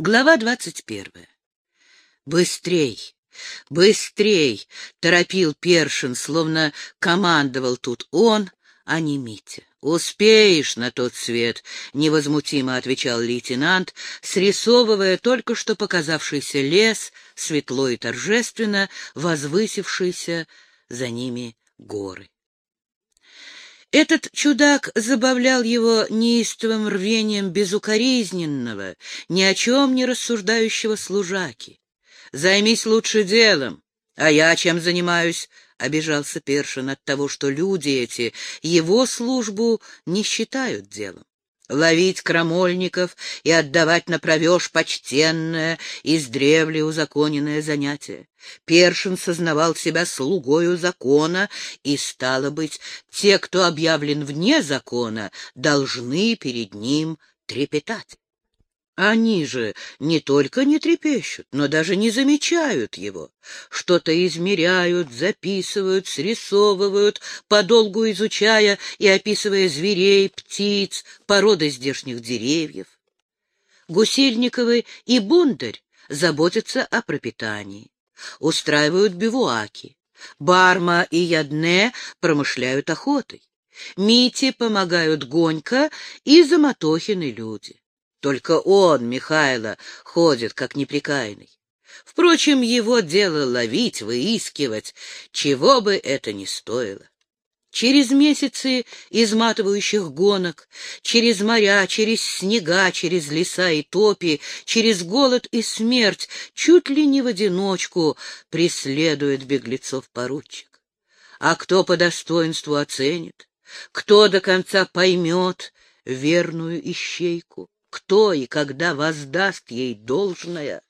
Глава двадцать первая. «Быстрей! Быстрей!» — торопил Першин, словно командовал тут он, а не Митя. «Успеешь на тот свет!» — невозмутимо отвечал лейтенант, срисовывая только что показавшийся лес, светло и торжественно возвысившийся за ними горы. Этот чудак забавлял его неистовым рвением безукоризненного, ни о чем не рассуждающего служаки. «Займись лучше делом, а я чем занимаюсь?» — обижался Першин от того, что люди эти его службу не считают делом ловить крамольников и отдавать на провеж почтенное, издревле узаконенное занятие. Першин сознавал себя слугою закона, и, стало быть, те, кто объявлен вне закона, должны перед ним трепетать. Они же не только не трепещут, но даже не замечают его. Что-то измеряют, записывают, срисовывают, подолгу изучая и описывая зверей, птиц, породы здешних деревьев. Гусельниковы и Бондарь заботятся о пропитании, устраивают бивуаки. Барма и Ядне промышляют охотой. Мите помогают Гонька и Заматохины люди. Только он, Михайло, ходит как неприкаянный. Впрочем, его дело ловить, выискивать, чего бы это ни стоило. Через месяцы изматывающих гонок, через моря, через снега, через леса и топи, через голод и смерть, чуть ли не в одиночку преследует беглецов поручик. А кто по достоинству оценит, кто до конца поймет верную ищейку? Кто и когда воздаст ей должное,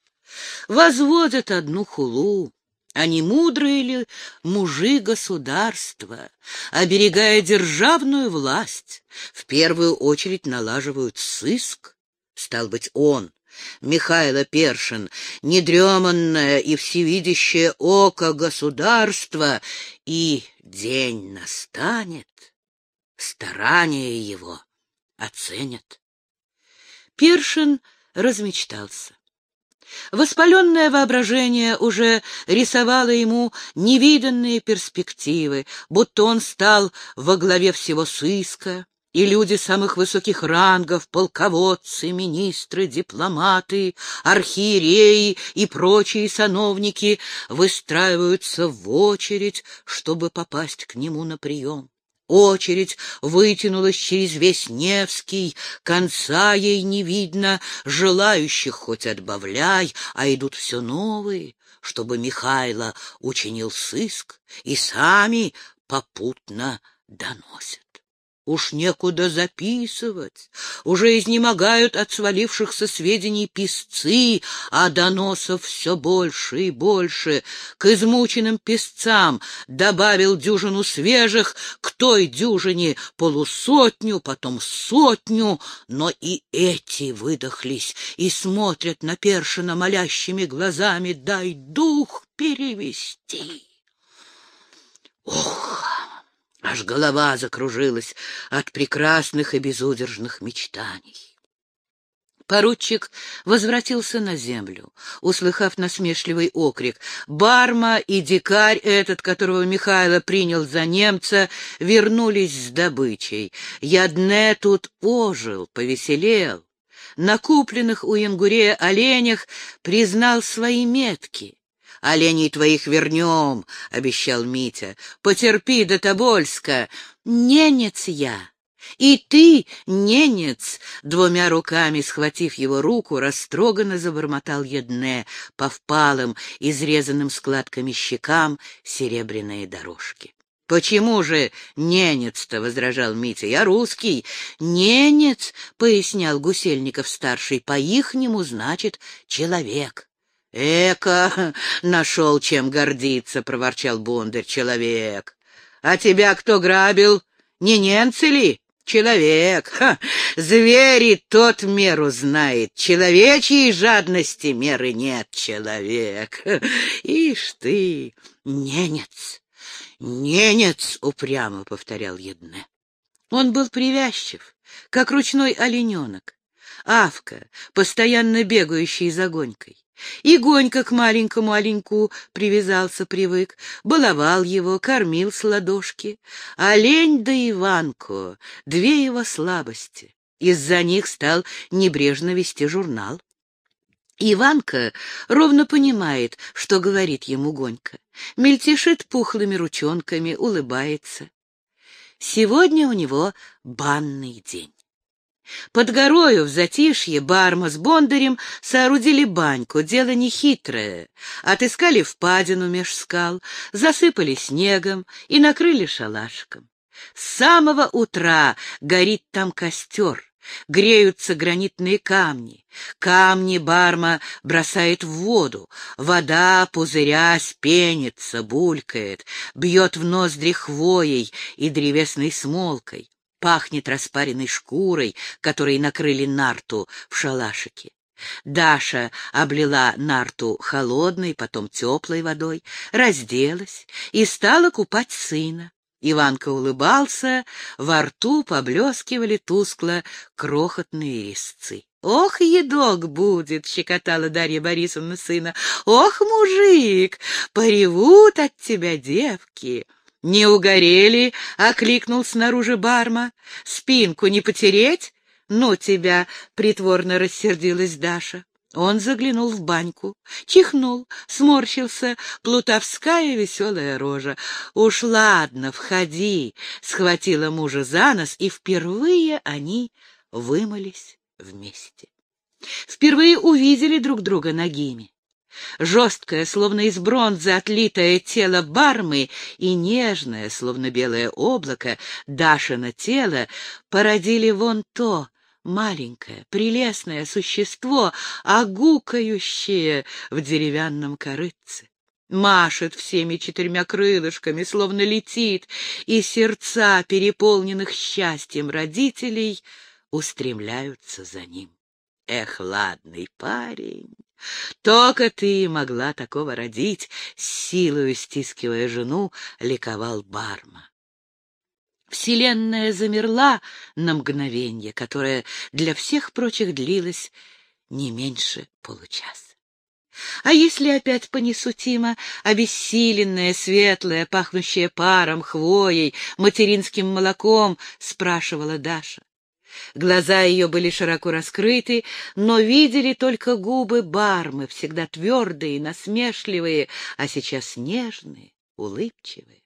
возводят одну хулу. Они мудрые ли мужи государства, оберегая державную власть, в первую очередь налаживают сыск? Стал быть, он, Михайло Першин, недреманное и всевидящее око государства, и день настанет, старания его оценят. Першин размечтался. Воспаленное воображение уже рисовало ему невиданные перспективы, будто он стал во главе всего сыска, и люди самых высоких рангов, полководцы, министры, дипломаты, архиереи и прочие сановники выстраиваются в очередь, чтобы попасть к нему на прием. Очередь вытянулась через весь Невский, конца ей не видно, желающих хоть отбавляй, а идут все новые, чтобы Михайло учинил сыск и сами попутно доносят. Уж некуда записывать, уже изнемогают от свалившихся сведений писцы, а доносов все больше и больше. К измученным писцам добавил дюжину свежих, к той дюжине полусотню, потом сотню, но и эти выдохлись и смотрят на Першина молящими глазами «дай дух перевести». Ох! Аж голова закружилась от прекрасных и безудержных мечтаний. Поручик возвратился на землю, услыхав насмешливый окрик. Барма и дикарь этот, которого Михайло принял за немца, вернулись с добычей. Ядне тут ожил, повеселел. На купленных у Янгурея оленях признал свои метки. Оленей твоих вернем, — обещал Митя. Потерпи до Тобольска. Ненец я. И ты, ненец, двумя руками схватив его руку, растроганно забормотал едне по впалым, изрезанным складками щекам серебряные дорожки. — Почему же ненец-то? — возражал Митя. — Я русский. — Ненец, — пояснял Гусельников-старший, — по-ихнему значит человек. «Эка, нашел чем гордиться», — проворчал Бондарь, — «человек. А тебя кто грабил? Не немцы ли?» Человек, ха, звери тот меру знает, человечьей жадности меры нет, человек. Ишь ты, ненец, ненец, упрямо повторял Едне. Он был привязчив, как ручной олененок, Авка, постоянно бегающий за Гонькой. И Гонька к маленькому оленьку привязался, привык, баловал его, кормил с ладошки. Олень да Иванко — две его слабости. Из-за них стал небрежно вести журнал. Иванка ровно понимает, что говорит ему Гонька. Мельтешит пухлыми ручонками, улыбается. Сегодня у него банный день. Под горою в затишье Барма с Бондарем соорудили баньку, дело нехитрое. Отыскали впадину меж скал, засыпали снегом и накрыли шалашком. С самого утра горит там костер, греются гранитные камни. Камни Барма бросает в воду, вода, пузырясь, пенится, булькает, бьет в ноздри хвоей и древесной смолкой пахнет распаренной шкурой, которой накрыли нарту в шалашике. Даша облила нарту холодной, потом теплой водой, разделась и стала купать сына. Иванка улыбался, во рту поблескивали тускло крохотные резцы. «Ох, едок будет!» — щекотала Дарья Борисовна сына. «Ох, мужик! Поревут от тебя девки!» «Не угорели?» — окликнул снаружи барма. «Спинку не потереть?» «Ну тебя!» — притворно рассердилась Даша. Он заглянул в баньку, чихнул, сморщился, плутовская веселая рожа. «Уж ладно, входи!» — схватила мужа за нос, и впервые они вымылись вместе. Впервые увидели друг друга ногими. Жесткое, словно из бронзы отлитое тело бармы и нежное, словно белое облако, Дашина тело породили вон то, маленькое, прелестное существо, огукающее в деревянном корыце. Машет всеми четырьмя крылышками, словно летит, и сердца, переполненных счастьем родителей, устремляются за ним. Эх, ладный парень! Только ты могла такого родить, силою стискивая жену, ликовал Барма. Вселенная замерла на мгновенье, которое для всех прочих длилось не меньше получаса. А если опять понесу Тима, обессиленная, светлая, пахнущая паром, хвоей, материнским молоком, спрашивала Даша. Глаза ее были широко раскрыты, но видели только губы бармы, всегда твердые, насмешливые, а сейчас нежные, улыбчивые.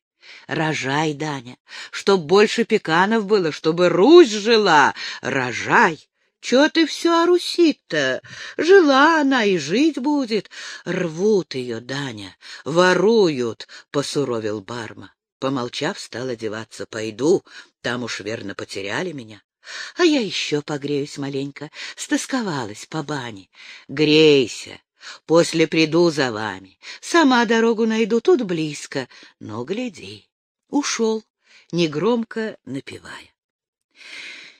Рожай, Даня, чтоб больше пеканов было, чтобы Русь жила. Рожай! Чего ты все о Руси-то? Жила она и жить будет. Рвут ее, Даня, воруют, — посуровил Барма. Помолчав, стал одеваться. Пойду, там уж верно потеряли меня. А я еще погреюсь маленько, стосковалась по бане. Грейся, после приду за вами. Сама дорогу найду, тут близко, но гляди. Ушел, негромко напевая.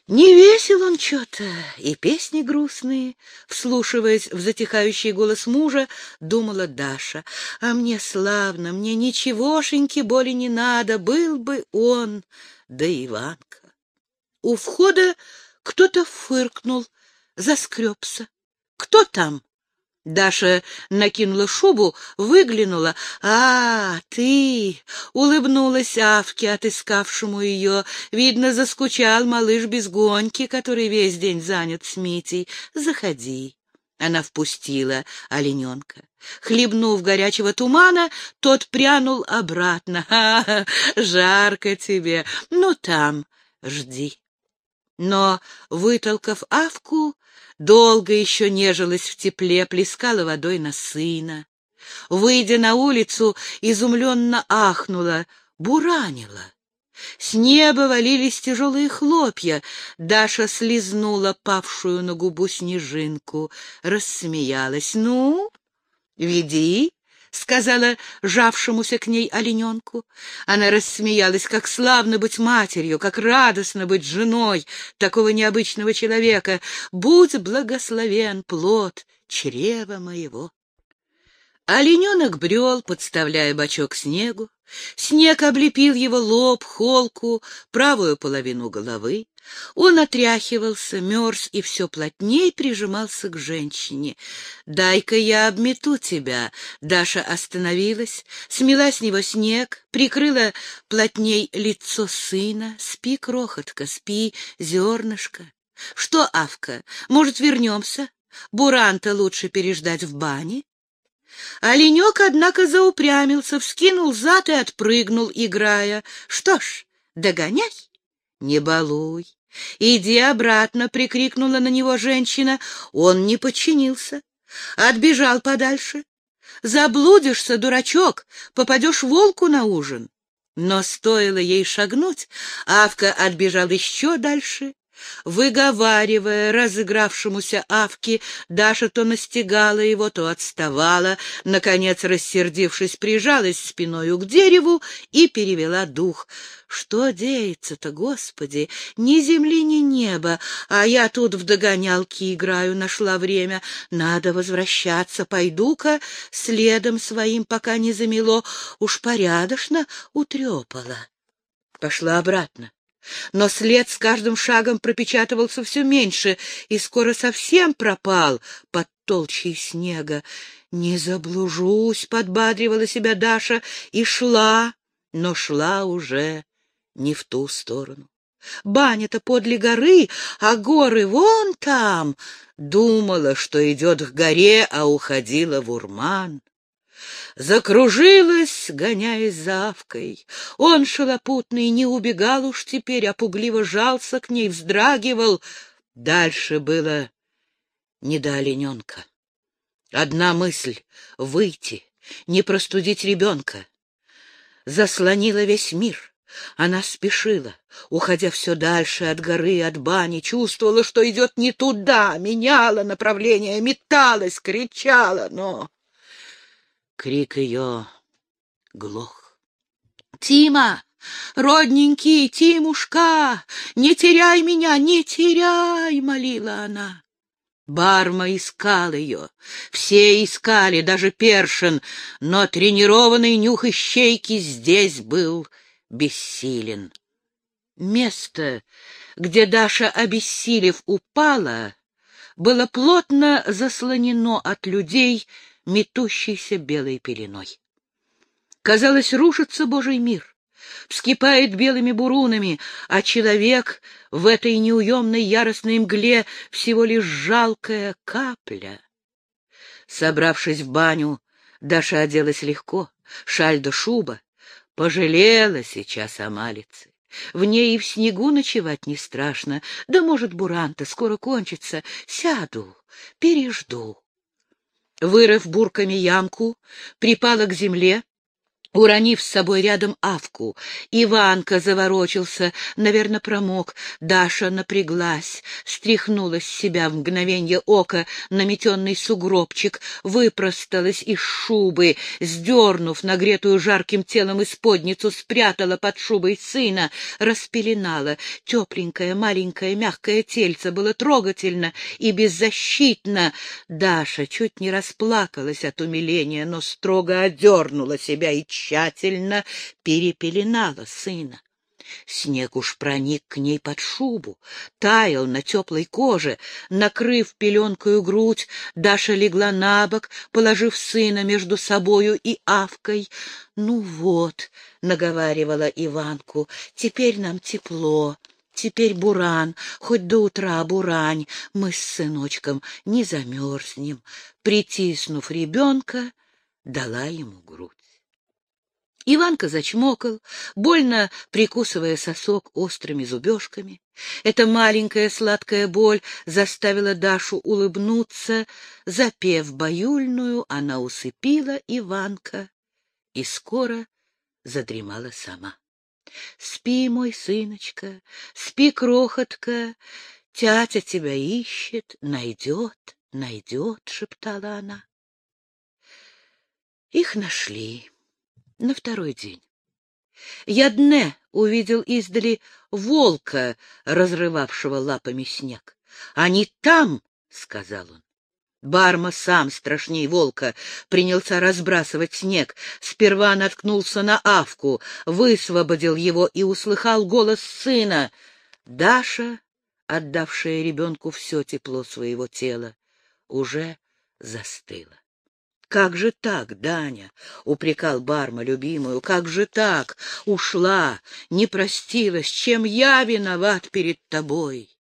Не весел он что-то, и песни грустные, вслушиваясь в затихающий голос мужа, думала Даша. А мне славно, мне ничегошеньки боли не надо, был бы он, да Иванка. У входа кто-то фыркнул, заскребся. «Кто там?» Даша накинула шубу, выглянула. «А, ты!» — улыбнулась Авке, отыскавшему ее. «Видно, заскучал малыш без гоньки, который весь день занят с Митей. Заходи». Она впустила олененка. Хлебнув горячего тумана, тот прянул обратно. «Ха, жарко тебе! Ну, там жди». Но, вытолкав авку, долго еще нежилась в тепле, плескала водой на сына. Выйдя на улицу, изумленно ахнула, буранила. С неба валились тяжелые хлопья. Даша слезнула павшую на губу снежинку, рассмеялась. «Ну, веди, — сказала жавшемуся к ней олененку. Она рассмеялась, как славно быть матерью, как радостно быть женой такого необычного человека. Будь благословен плод чрева моего. Олененок брел, подставляя бочок снегу. Снег облепил его лоб, холку, правую половину головы. Он отряхивался, мерз и все плотней прижимался к женщине. «Дай-ка я обмету тебя!» Даша остановилась, смела с него снег, прикрыла плотней лицо сына. «Спи, крохотка, спи, зернышко!» «Что, Авка, может, вернемся? Буранта лучше переждать в бане?» Оленек, однако, заупрямился, вскинул зад и отпрыгнул, играя. «Что ж, догоняй!» «Не балуй!» «Иди обратно!» — прикрикнула на него женщина. Он не подчинился. Отбежал подальше. «Заблудишься, дурачок, попадешь волку на ужин!» Но стоило ей шагнуть, Авка отбежал еще дальше Выговаривая разыгравшемуся Авке, Даша то настигала его, то отставала, наконец, рассердившись, прижалась спиною к дереву и перевела дух. Что деется-то, Господи? Ни земли, ни неба, а я тут в догонялки играю, нашла время. Надо возвращаться, пойду-ка следом своим, пока не замело, уж порядочно утрепала. Пошла обратно но след с каждым шагом пропечатывался все меньше и скоро совсем пропал под толщей снега. «Не заблужусь», — подбадривала себя Даша, и шла, но шла уже не в ту сторону. Баня-то подле горы, а горы вон там. Думала, что идет к горе, а уходила в урман. Закружилась, гоняясь за Авкой. Он, шалопутный, не убегал уж теперь, а пугливо жался к ней, вздрагивал. Дальше было не до олененка. Одна мысль — выйти, не простудить ребенка. Заслонила весь мир. Она спешила, уходя все дальше от горы, от бани, чувствовала, что идет не туда, меняла направление, металась, кричала, но Крик ее глох. «Тима! Родненький, Тимушка! Не теряй меня, не теряй!» — молила она. Барма искал ее. Все искали, даже Першин, но тренированный нюх ищейки здесь был бессилен. Место, где Даша, обессилев, упала, было плотно заслонено от людей, метущейся белой пеленой. Казалось, рушится Божий мир, вскипает белыми бурунами, а человек в этой неуемной яростной мгле всего лишь жалкая капля. Собравшись в баню, Даша оделась легко, шаль да шуба, пожалела сейчас о малице. В ней и в снегу ночевать не страшно, да, может, буранта скоро кончится, сяду, пережду вырыв бурками ямку, припала к земле, уронив с собой рядом авку. Иванка заворочился, наверное, промок. Даша напряглась, стряхнула с себя в мгновенье ока наметенный сугробчик, выпросталась из шубы, сдернув нагретую жарким телом исподницу, спрятала под шубой сына, распеленала. Тепленькое, маленькое, мягкое тельце было трогательно и беззащитно. Даша чуть не расплакалась от умиления, но строго одернула себя и тщательно перепеленала сына. Снег уж проник к ней под шубу, таял на теплой коже. Накрыв пеленкою грудь, Даша легла на бок, положив сына между собою и Авкой. — Ну вот, — наговаривала Иванку, — теперь нам тепло. Теперь буран, хоть до утра бурань, мы с сыночком не замерзнем. Притиснув ребенка, дала ему грудь. Иванка зачмокал, больно прикусывая сосок острыми зубежками. Эта маленькая сладкая боль заставила Дашу улыбнуться. Запев баюльную, она усыпила Иванка и скоро задремала сама. Спи, мой сыночка, спи, крохотка, тятя тебя ищет, найдет, найдет, — шептала она. Их нашли на второй день. Ядне увидел издали волка, разрывавшего лапами снег. «Они там!» — сказал он. Барма сам страшней волка принялся разбрасывать снег. Сперва наткнулся на Авку, высвободил его и услыхал голос сына. Даша, отдавшая ребенку все тепло своего тела, уже застыла. «Как же так, Даня?» — упрекал Барма любимую. «Как же так? Ушла, не простилась. Чем я виноват перед тобой?»